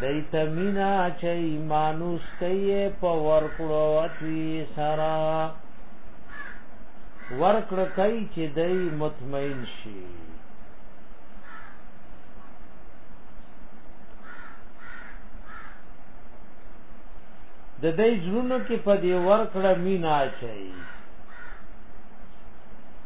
دیتا مینا چی مانوس کئی پا ورکڑو اتوی سرا ورکڑ کئی چی دی مطمئن شی د دې زړونو کې په دې ورکړه مینا چي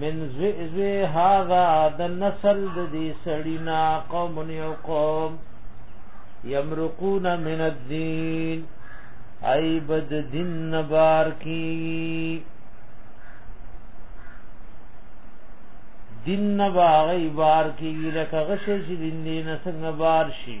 من زئزئ هذا د نسل د دې سړینا قوم یو قوم یمرقون من الدین ایب د دین نبار کی دین نبار ایبار کی لکه غشه چې دین دې نسل نبار شي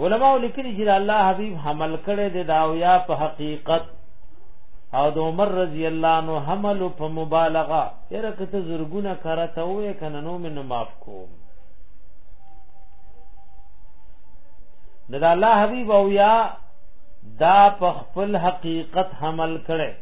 علماء لیکلي چې الله حبيب حمل کړي د داویا په حقیقت او د عمر رضی الله عنه حمل په مبالغه یره کته زرګونه کرته وې کنه نو من معاف کوم د الله حبيب او یا دا په خپل حقیقت حمل کړي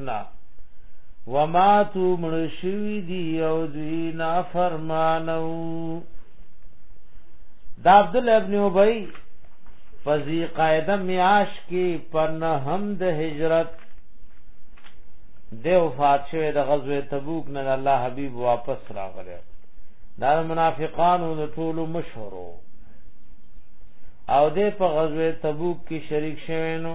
نا وماتو مړشوی دی او دوی نا فرمانو دا عبد الله ابن ابي فزی قاعده میاش کی پر نه هم د هجرت دیو فاتشه د غزوه تبوک نه الله حبیب واپس راغله دا منافقانو د ټولو مشهورو او د په غزوه تبوک کې شریک شوه نو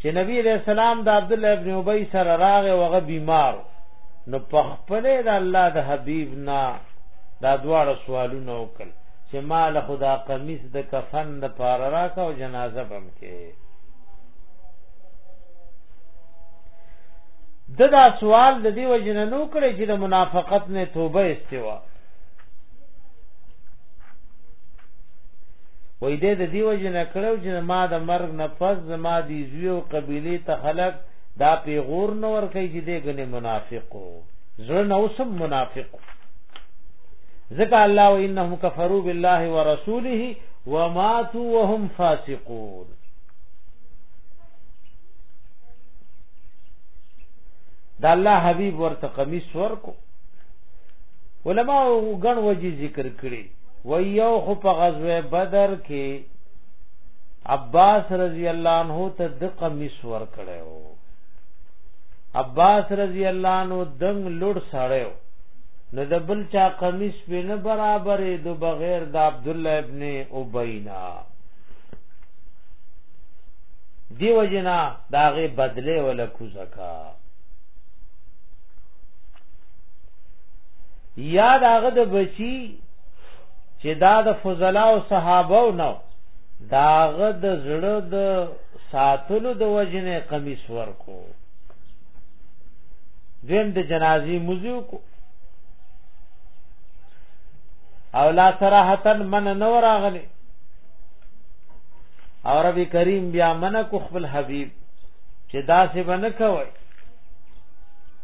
چې نبی علیہ السلام د عبد الله ابن ابي سره راغ او هغه بیمار نو پخپل د الله د حبیب نا دا دواړه سوالونه وکړ چې مال خدا قمیص د کفن د پار راکا او جنازه بم کې د دا سوال د دې وجنه نو کړی چې د منافقت نه توبه استوا وې دې د دیو جن کړو چې ما د مرګ نه پس زما دی زوی او قبيله ته خلق دا پیغور نو ور کوي چې دې غني منافقو زړه نو سم منافقو ذکا الله وانهم كفروا بالله ورسوله وماتوا وهم فاسقون دا الله حبيب ورته قمیص ورکو علماء غن وجي ذکر کړي و یو خو په غزوه بدر کې عباس رضی الله عنه ته د قمیص ور کړو عباس رضی الله عنه دنګ لړ سړیو نو د بل چا قمیص په نه برابرې دو بغیر د عبد الله ابن ابینا دیو جنا داغه بدله ولا کوزکا یا داغه د بچی چې دا د فضلا او صحابه نو داغه د زړه د ساتلو د وجنه قمیص ورکو دیم د جنازي مزو کو او لا صراحتن من نو راغلی او رب کریم بیا من کو خپل حبیب چې دا څه بنه کوي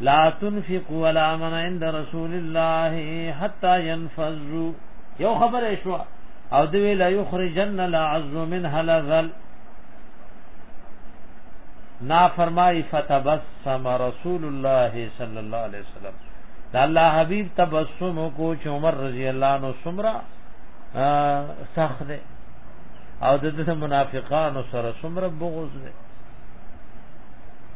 لا تنفقوا ولا من عند رسول الله حتى ينفذوا یو خبره شو او دوی لا یخرجن العز من هلذل نا فرمای فتبسم رسول الله صلی الله علیه وسلم دا الله حبیب تبسم کو چې عمر رضی الله عنه سمرا سخت ده او د منافقانو سره سمره بغض ده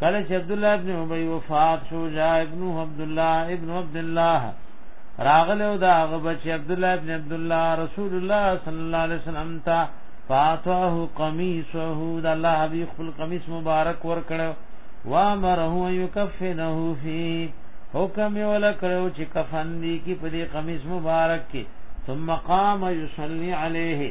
کله چې عبد الله ابن ابي وفات شو جا ابن عبد الله ابن عبد الله راغله او دا هغه بچ عبد الله ابن عبد الله رسول الله صلی الله علیه وسلم ته فاتوه قمیصه د الله حبیب خپل قمیص مبارک ور کړو وامره یکفنه فی حکم ولا کړو چې کفن دی کی په دې قمیص مبارک کې ثم قام یصلی علیه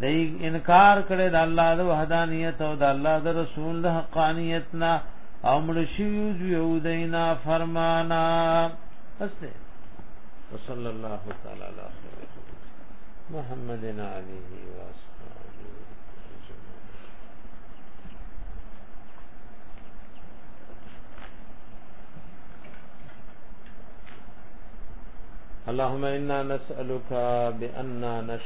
دی انکار کړي د الله د وحدانیت او د الله د رسول د حقانیت نه او مرشي یو دینا فرمانا بس دی وصلی الله تعالی علی محمد علیه و اللهم انا نسالك باننا نشهد